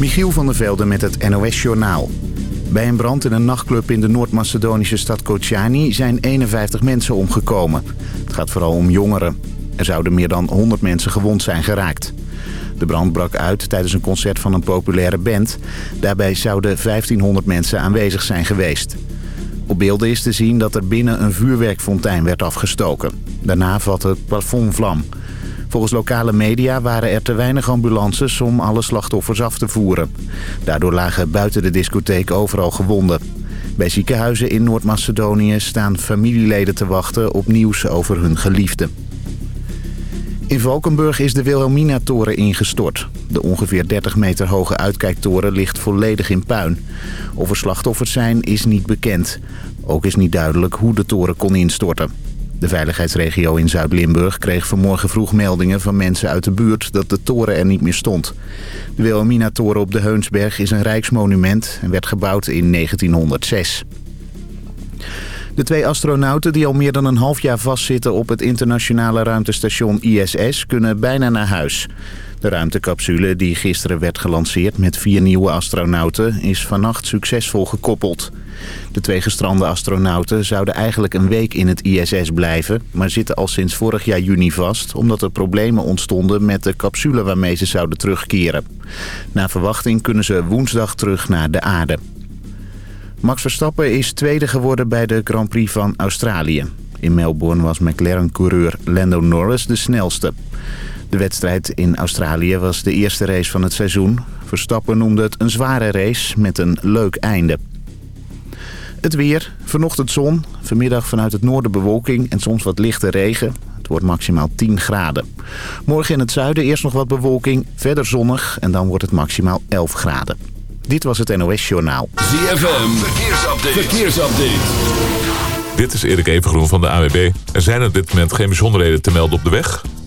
Michiel van der Velde met het NOS-journaal. Bij een brand in een nachtclub in de Noord-Macedonische stad Kociani zijn 51 mensen omgekomen. Het gaat vooral om jongeren. Er zouden meer dan 100 mensen gewond zijn geraakt. De brand brak uit tijdens een concert van een populaire band. Daarbij zouden 1500 mensen aanwezig zijn geweest. Op beelden is te zien dat er binnen een vuurwerkfontein werd afgestoken. Daarna vatte het plafond vlam. Volgens lokale media waren er te weinig ambulances om alle slachtoffers af te voeren. Daardoor lagen buiten de discotheek overal gewonden. Bij ziekenhuizen in Noord-Macedonië staan familieleden te wachten op nieuws over hun geliefden. In Valkenburg is de Wilhelmina-toren ingestort. De ongeveer 30 meter hoge uitkijktoren ligt volledig in puin. Of er slachtoffers zijn is niet bekend. Ook is niet duidelijk hoe de toren kon instorten. De veiligheidsregio in Zuid-Limburg kreeg vanmorgen vroeg meldingen van mensen uit de buurt dat de toren er niet meer stond. De Wilhelmina-toren op de Heunsberg is een rijksmonument en werd gebouwd in 1906. De twee astronauten die al meer dan een half jaar vastzitten op het internationale ruimtestation ISS kunnen bijna naar huis. De ruimtecapsule die gisteren werd gelanceerd met vier nieuwe astronauten is vannacht succesvol gekoppeld. De twee gestrande astronauten zouden eigenlijk een week in het ISS blijven... maar zitten al sinds vorig jaar juni vast... omdat er problemen ontstonden met de capsule waarmee ze zouden terugkeren. Na verwachting kunnen ze woensdag terug naar de aarde. Max Verstappen is tweede geworden bij de Grand Prix van Australië. In Melbourne was McLaren-coureur Lando Norris de snelste. De wedstrijd in Australië was de eerste race van het seizoen. Verstappen noemde het een zware race met een leuk einde. Het weer, vanochtend zon, vanmiddag vanuit het noorden bewolking en soms wat lichte regen. Het wordt maximaal 10 graden. Morgen in het zuiden eerst nog wat bewolking, verder zonnig en dan wordt het maximaal 11 graden. Dit was het NOS Journaal. ZFM, verkeersupdate. verkeersupdate. Dit is Erik Evengroen van de AWB. Er zijn op dit moment geen bijzonderheden te melden op de weg.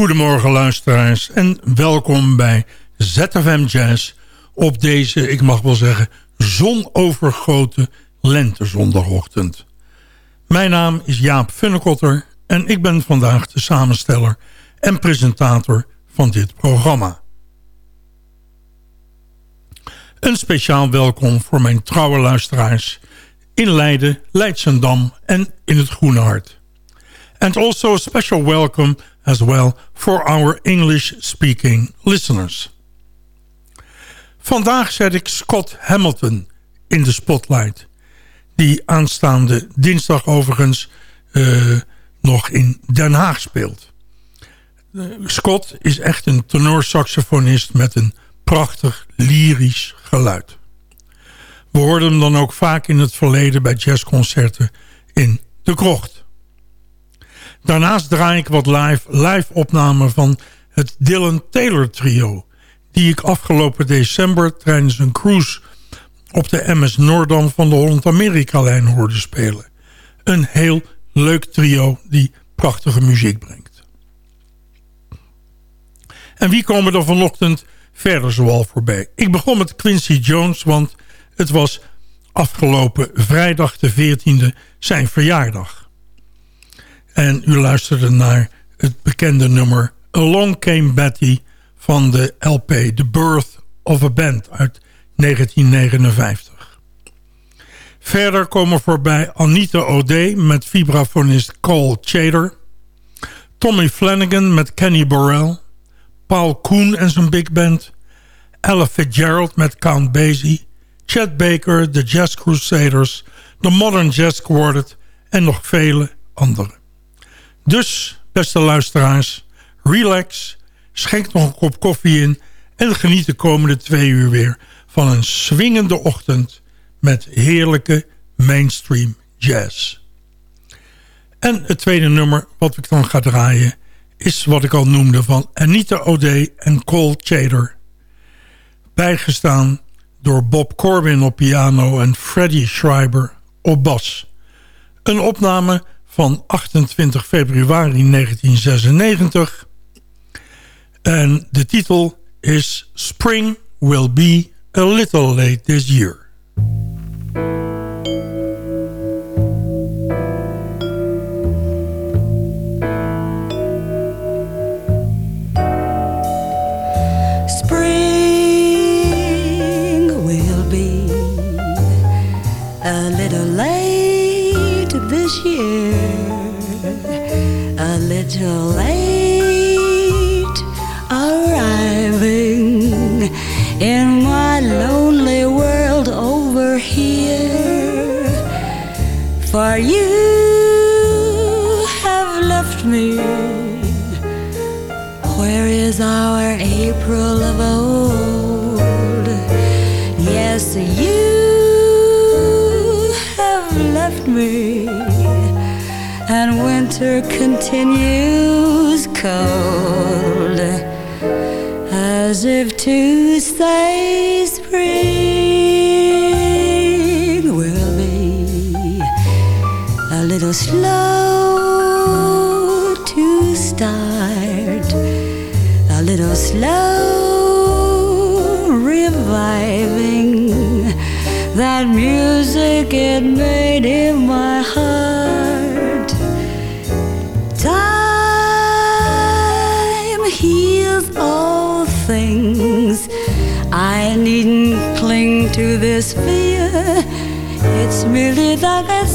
Goedemorgen luisteraars en welkom bij ZFM Jazz op deze, ik mag wel zeggen, zonovergoten lentezondagochtend. Mijn naam is Jaap Funnekotter en ik ben vandaag de samensteller en presentator van dit programma. Een speciaal welkom voor mijn trouwe luisteraars in Leiden, Leidsendam en in het Groene Hart. And also a special welcome as well for our English-speaking listeners. Vandaag zet ik Scott Hamilton in de spotlight. Die aanstaande dinsdag overigens uh, nog in Den Haag speelt. Uh, Scott is echt een tenorsaxofonist met een prachtig lyrisch geluid. We hoorden hem dan ook vaak in het verleden bij jazzconcerten in De Krocht. Daarnaast draai ik wat live, live opnamen van het Dylan Taylor trio... die ik afgelopen december tijdens een cruise op de MS Noordam van de Holland-Amerika-lijn hoorde spelen. Een heel leuk trio die prachtige muziek brengt. En wie komen er vanochtend verder zoal voorbij? Ik begon met Quincy Jones, want het was afgelopen vrijdag de 14e zijn verjaardag. En u luisterde naar het bekende nummer Along Came Betty van de LP The Birth of a Band uit 1959. Verder komen voorbij Anita O'Day met vibrafonist Cole Chater... Tommy Flanagan met Kenny Burrell... Paul Koen en zijn big band... Ella Fitzgerald met Count Basie... Chet Baker, de Jazz Crusaders... de Modern Jazz Quartet en nog vele anderen. Dus, beste luisteraars, relax, schenk nog een kop koffie in... en geniet de komende twee uur weer van een swingende ochtend... met heerlijke mainstream jazz. En het tweede nummer wat ik dan ga draaien... is wat ik al noemde van Anita O'Day en Cole Chater. Bijgestaan door Bob Corbin op piano en Freddie Schreiber op bas. Een opname van 28 februari 1996. En de titel is Spring Will Be A Little Late This Year. Little late arriving in my lonely world over here. For you have left me. Where is our April of old? Yes, you winter continues cold as if to say spring will be a little slow to start a little slow reviving that music it made in merely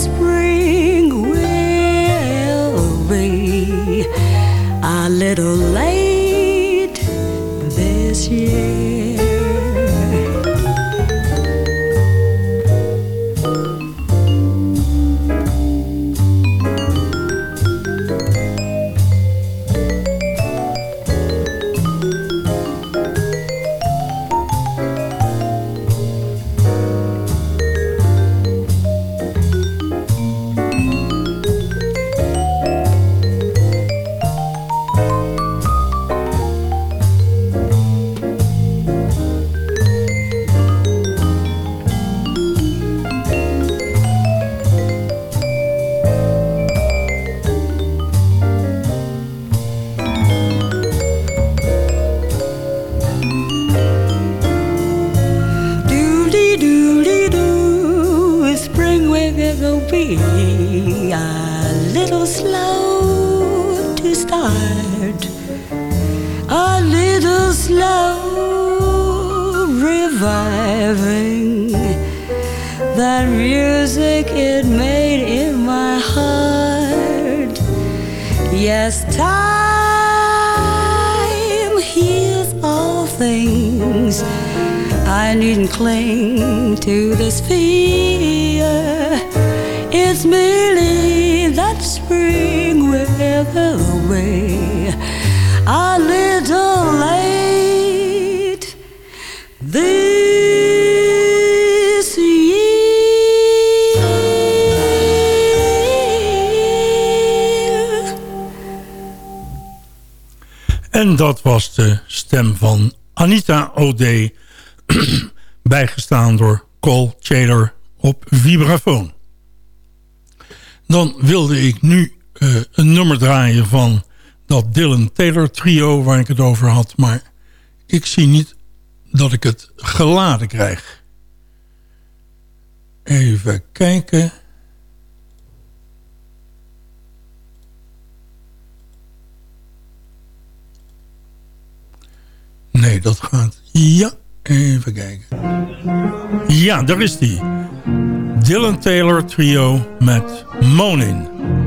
be a little slow to start, a little slow reviving that music it made in my heart. Yes, time heals all things. I needn't cling to this fear. It's merely that spring weather away. A little late. This year. En dat was de stem van Anita O'Day, bijgestaan door Cole Taylor op vibrafoon. Dan wilde ik nu eh, een nummer draaien van dat Dylan Taylor trio waar ik het over had. Maar ik zie niet dat ik het geladen krijg. Even kijken. Nee, dat gaat... Ja, even kijken. Ja, daar is die. Dylan Taylor trio met Monin.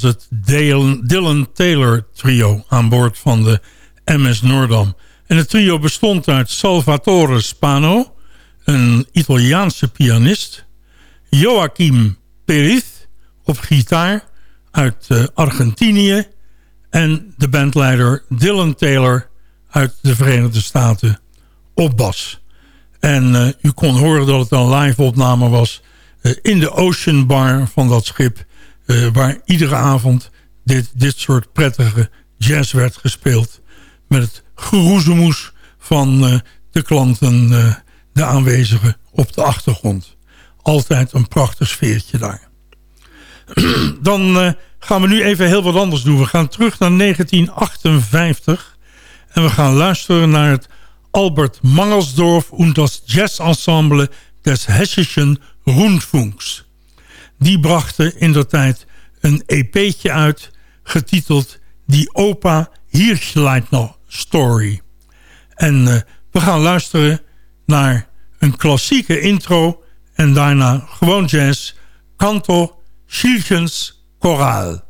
Was het Dylan Taylor trio aan boord van de MS Noordam. En het trio bestond uit Salvatore Spano, een Italiaanse pianist... Joachim Periz op gitaar uit uh, Argentinië... en de bandleider Dylan Taylor uit de Verenigde Staten op bas. En uh, u kon horen dat het een live opname was... Uh, in de Ocean Bar van dat schip... waar iedere avond dit, dit soort prettige jazz werd gespeeld... met het geroezemoes van de klanten, de aanwezigen op de achtergrond. Altijd een prachtig sfeertje daar. Dan gaan we nu even heel wat anders doen. We gaan terug naar 1958. En we gaan luisteren naar het Albert Mangelsdorf und das Jazzensemble des Hessischen Rundfunks. Die brachten in der tijd een EP'tje uit, getiteld Die Opa Hirschleitner Story. En uh, we gaan luisteren naar een klassieke intro en daarna gewoon jazz, Canto Schielchens Choraal.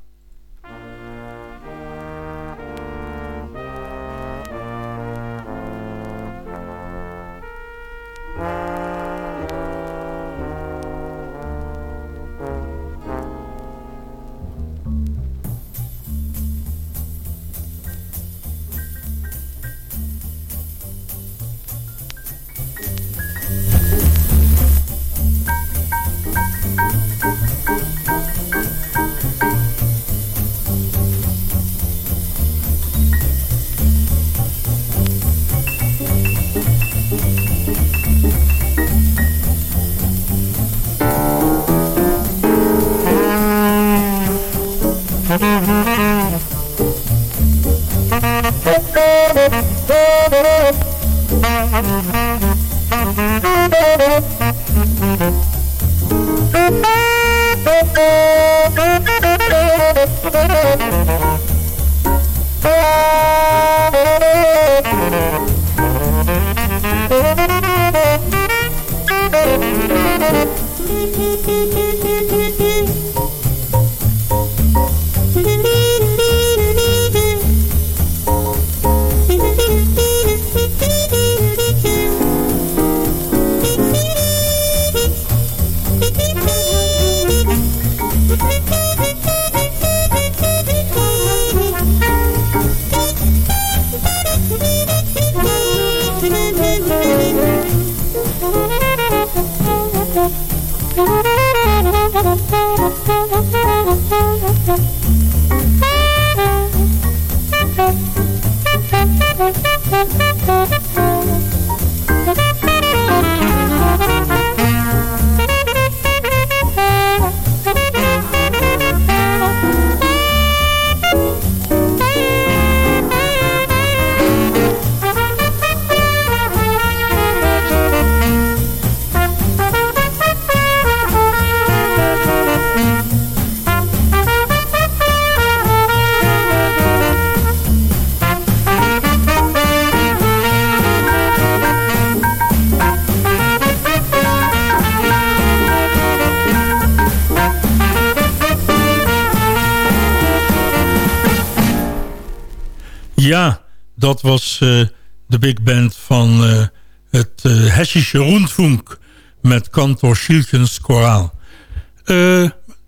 Dat was uh, de big band van uh, het uh, Hessische Rundfunk met kantor Schieltjens Koraal.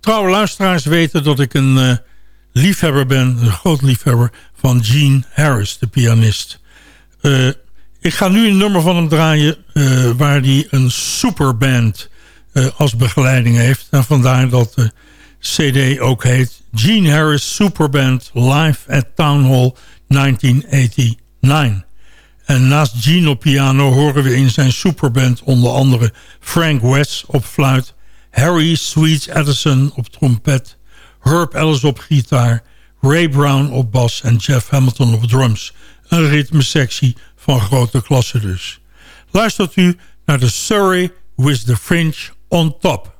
trouwe luisteraars weten dat ik een liefhebber ben, een groot liefhebber van Gene Harris, de pianist. ik ga nu een nummer van hem draaien waar hij een superband als begeleiding heeft. En vandaar dat de cd ook heet Gene Harris Superband Live at Town Hall 1989. En naast Gene op piano horen we in zijn superband onder andere Frank West op fluit, Harry Sweets Edison op trompet, Herb Ellis op gitaar, Ray Brown op bas en Jeff Hamilton op drums. Een ritmesectie van grote klasse dus. Luistert u naar de Surrey with the Fringe on top.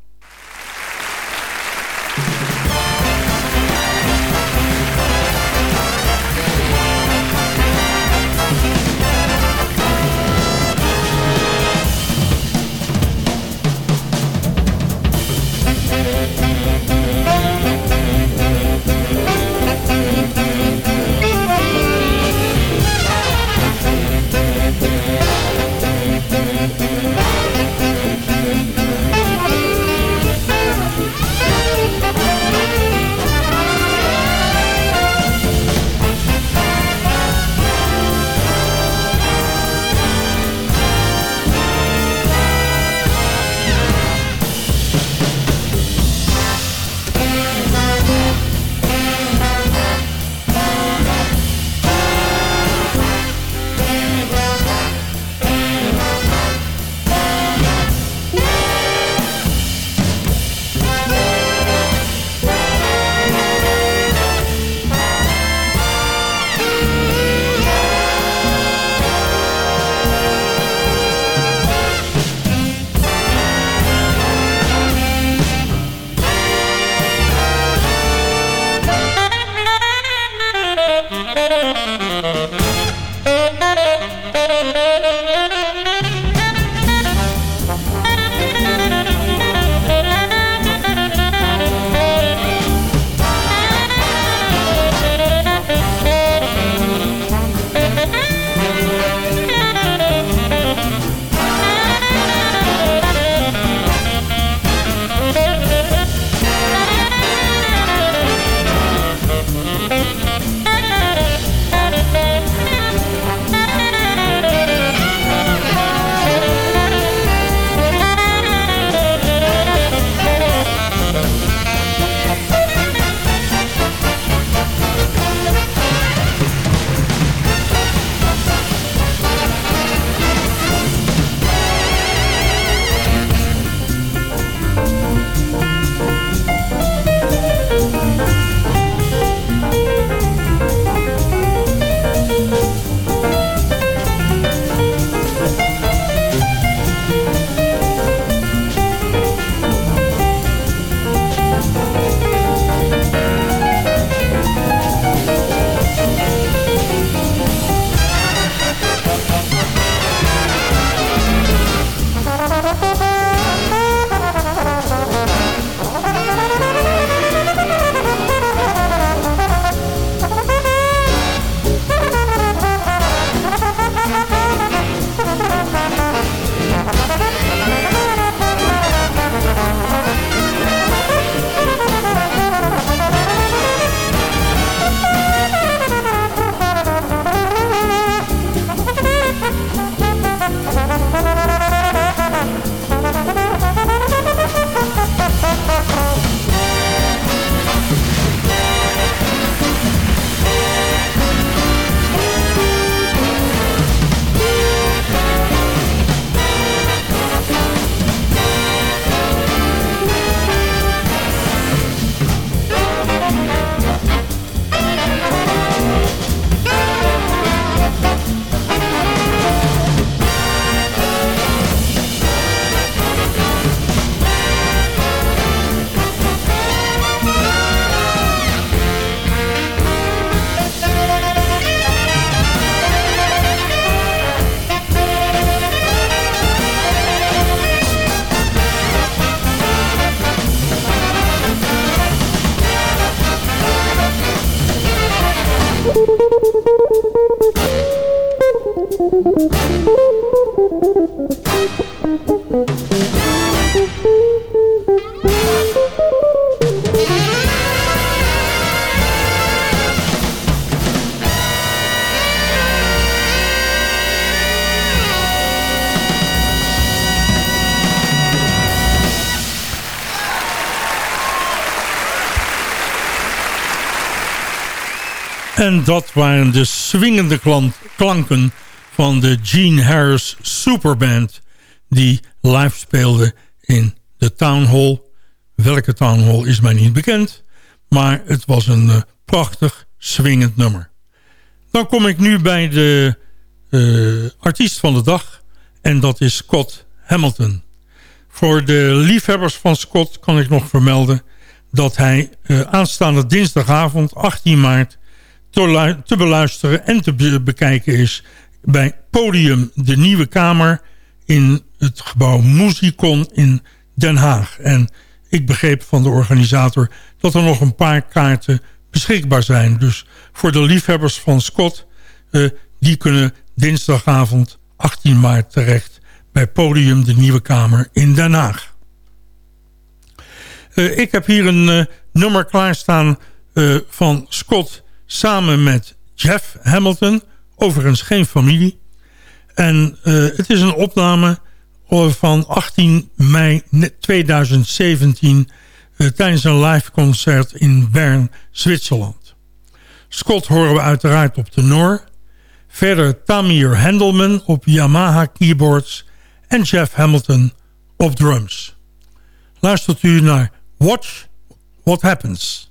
En dat waren de swingende klanken van de Gene Harris Superband... die live speelde in de Town Hall. Welke Town Hall is mij niet bekend... maar het was een uh, prachtig swingend nummer. Dan kom ik nu bij de uh, artiest van de dag... en dat is Scott Hamilton. Voor de liefhebbers van Scott kan ik nog vermelden... dat hij uh, aanstaande dinsdagavond 18 maart te, te beluisteren en te bekijken is bij Podium de Nieuwe Kamer in het gebouw Musicon in Den Haag. En ik begreep van de organisator dat er nog een paar kaarten beschikbaar zijn. Dus voor de liefhebbers van Scott, uh, die kunnen dinsdagavond 18 maart terecht bij Podium de Nieuwe Kamer in Den Haag. Uh, ik heb hier een uh, nummer klaarstaan van Scott samen met Jeff Hamilton. Overigens geen familie. En uh, het is een opname van 18 mei 2017... Uh, tijdens een live concert in Bern, Zwitserland. Scott horen we uiteraard op de Noor. Verder Tamir Handelman op Yamaha keyboards... en Jeff Hamilton op drums. Luistert u naar Watch What Happens...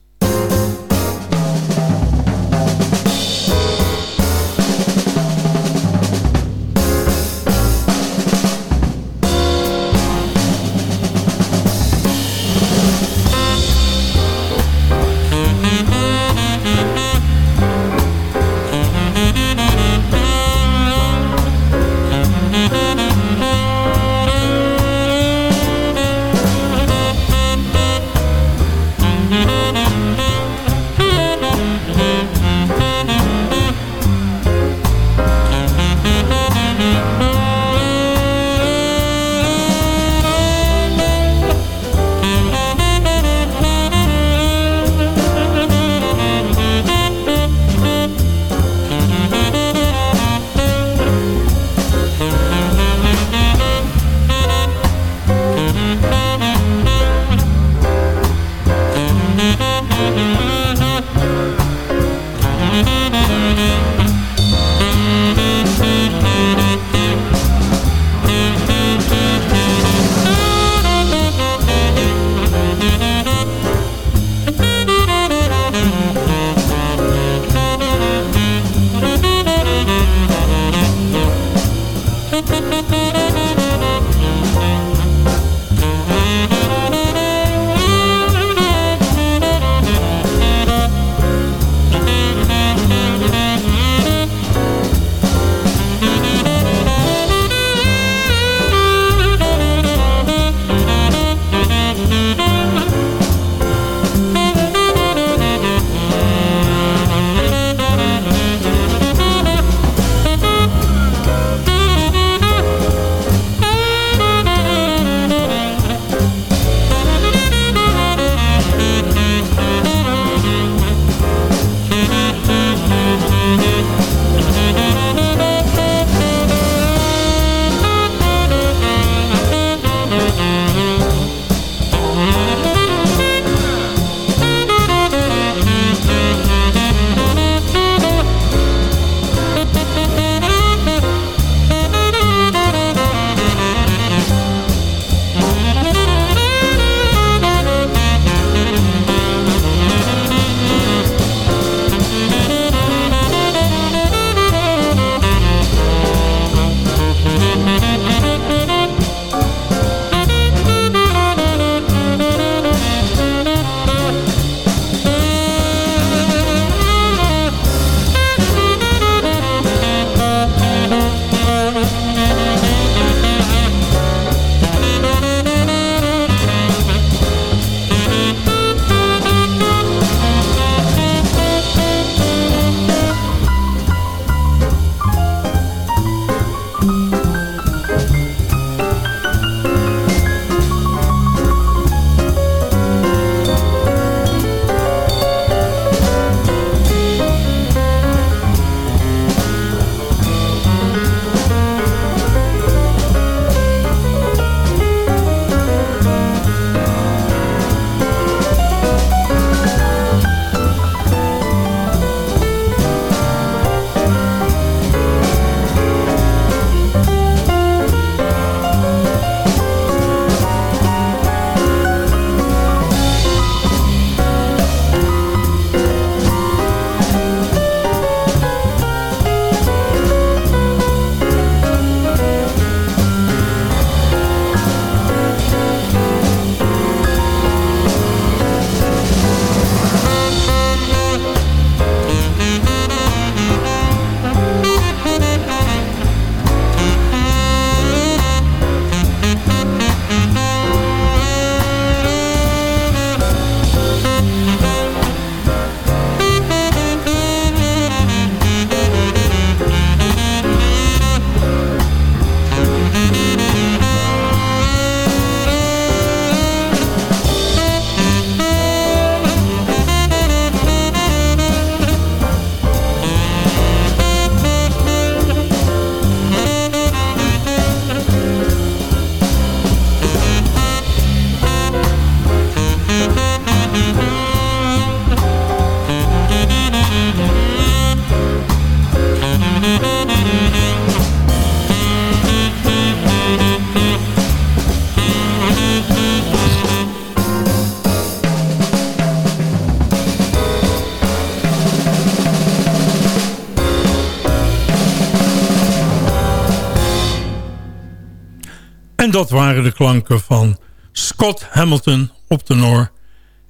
dat waren de klanken van Scott Hamilton op tenor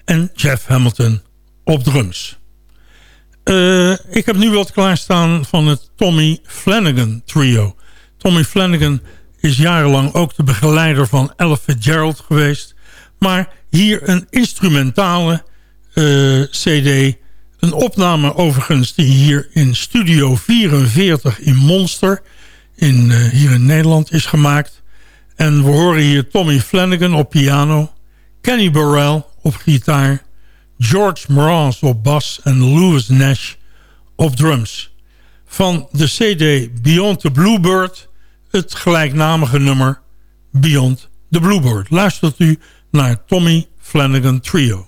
en Jeff Hamilton op drums. Uh, ik heb nu wat klaarstaan van het Tommy Flanagan trio. Tommy Flanagan is jarenlang ook de begeleider van Ella Fitzgerald geweest. Maar hier een instrumentale uh, cd. Een opname overigens die hier in Studio 44 in Monster... In, uh, hier in Nederland is gemaakt. En we horen hier Tommy Flanagan op piano... Kenny Burrell op gitaar... George Morans op bas en Louis Nash op drums. Van de cd Beyond the Bluebird... het gelijknamige nummer Beyond the Bluebird. Luistert u naar Tommy Flanagan Trio.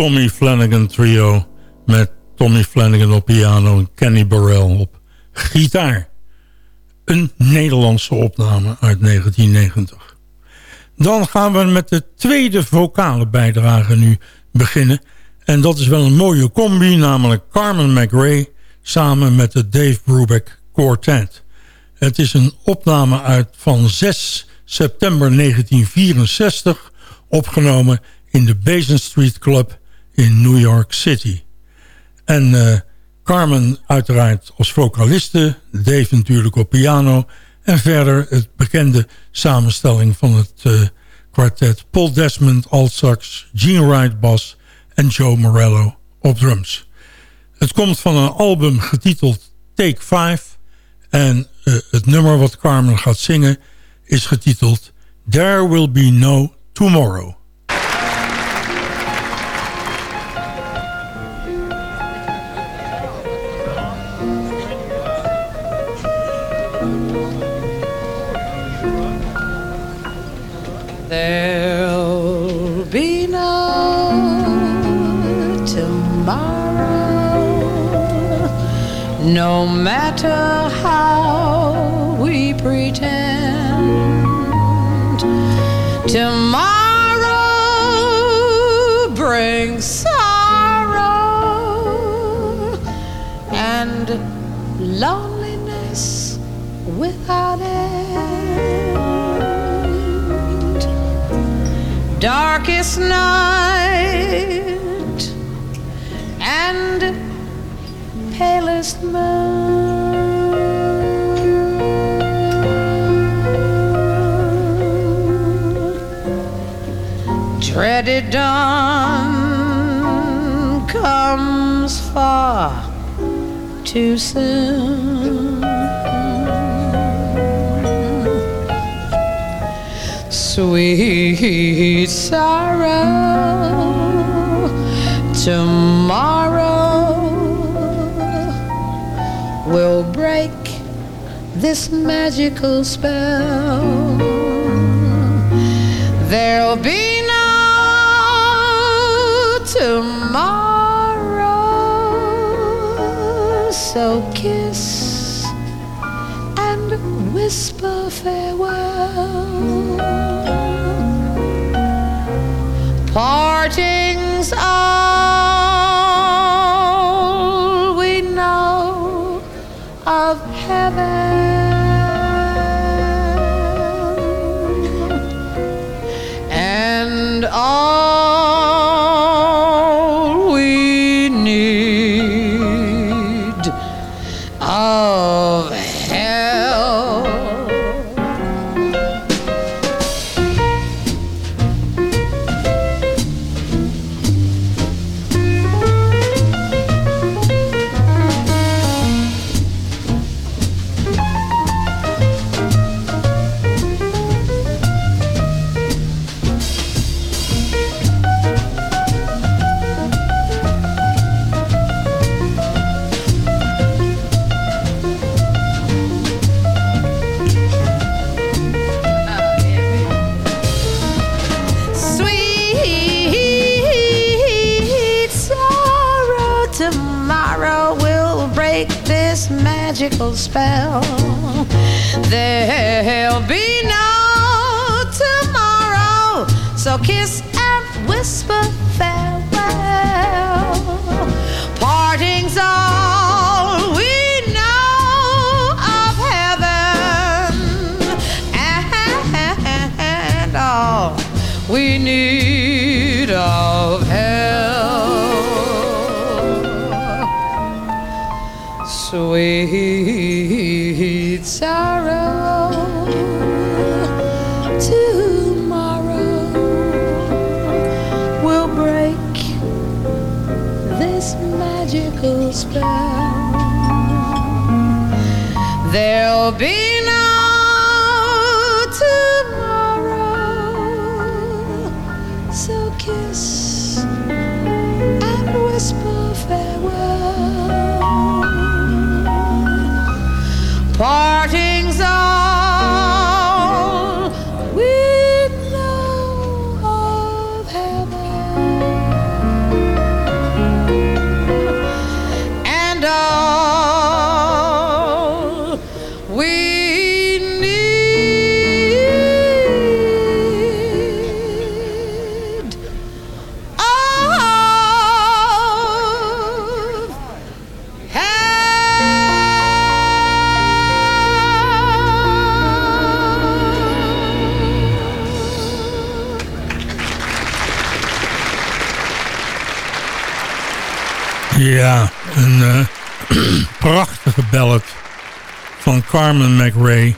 Tommy Flanagan Trio... met Tommy Flanagan op piano en Kenny Burrell op gitaar. Een Nederlandse opname uit 1990. Dan gaan we met de tweede vocale bijdrage nu beginnen. En dat is wel een mooie combi, namelijk Carmen McRae... samen met de Dave Brubeck Quartet. Het is een opname uit van 6 september 1964... opgenomen in de Basin Street Club in New York City. En uh, Carmen uiteraard als vocaliste, Dave natuurlijk op piano... en verder het bekende samenstelling van het uh, kwartet... Paul Desmond, alt sax, Gene Wright bas en Joe Morello op drums. Het komt van een album getiteld Take 5... en uh, het nummer wat Carmen gaat zingen is getiteld There Will Be No Tomorrow. Tomorrow, no matter how we pretend. Tomorrow brings sorrow and loneliness without end. darkest night palest moon. Dreaded dawn comes far too soon. Sweet sorrow, tomorrow this magical spell. There'll be no tomorrow, so kiss and whisper farewell. Parting's all so kiss and whisper farewell. Ballad van Carmen McRae.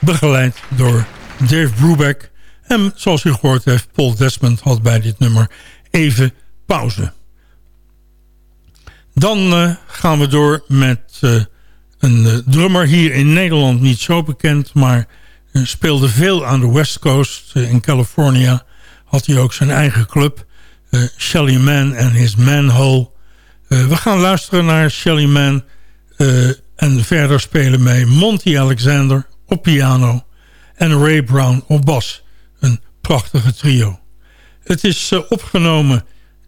Begeleid door Dave Brubeck. En zoals u gehoord heeft, Paul Desmond had bij dit nummer even pauze. Dan uh, gaan we door met uh, een drummer hier in Nederland niet zo bekend... maar speelde veel aan de West Coast in California. Had hij ook zijn eigen club, Shelly Man and His Manhole... We gaan luisteren naar Shelly Man. Uh, en verder spelen mee Monty Alexander op piano. En Ray Brown op bas. Een prachtige trio. Het is uh, opgenomen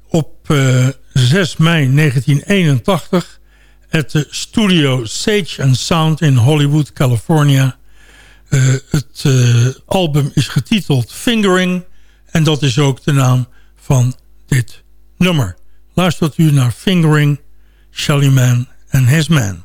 op 6 mei 1981. At de studio Sage and Sound in Hollywood, California. het album is getiteld Fingering. En dat is ook de naam van dit nummer. luistert u naar Fingering, Shelly Man and His Man.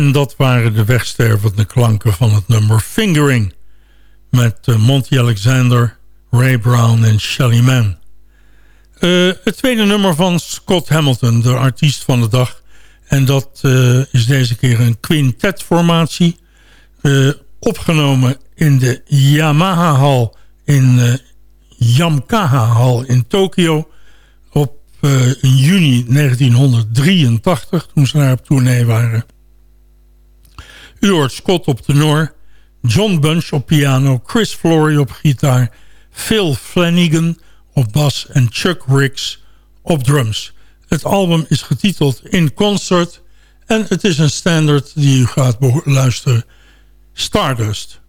En dat waren de wegstervende klanken van het nummer Fingering. Met uh, Monty Alexander, Ray Brown en Shelly Mann. Uh, het tweede nummer van Scott Hamilton, de artiest van de dag. En dat uh, is deze keer een quintet-formatie. opgenomen in de Yamaha-hal in Yamkaha-hal in Tokio. Op in juni 1983, toen ze daar op tournee waren. Hoort Scott op tenor, John Bunch op piano, Chris Flory op gitaar... Phil Flanagan op bas en Chuck Ricks op drums. Het album is getiteld In Concert en het is een standard die u gaat luisteren. Stardust.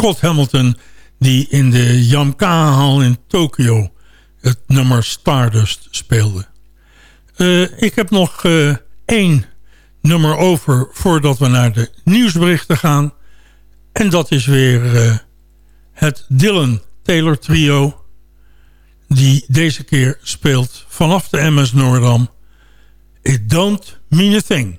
Scott Hamilton... die in de Yamkaha-hal in Tokio het nummer Stardust speelde. Uh, ik heb nog uh, één nummer over voordat we naar de nieuwsberichten gaan. En dat is weer Het Dylan Taylor Trio... die deze keer speelt vanaf de MS Noordam... It Don't Mean a Thing.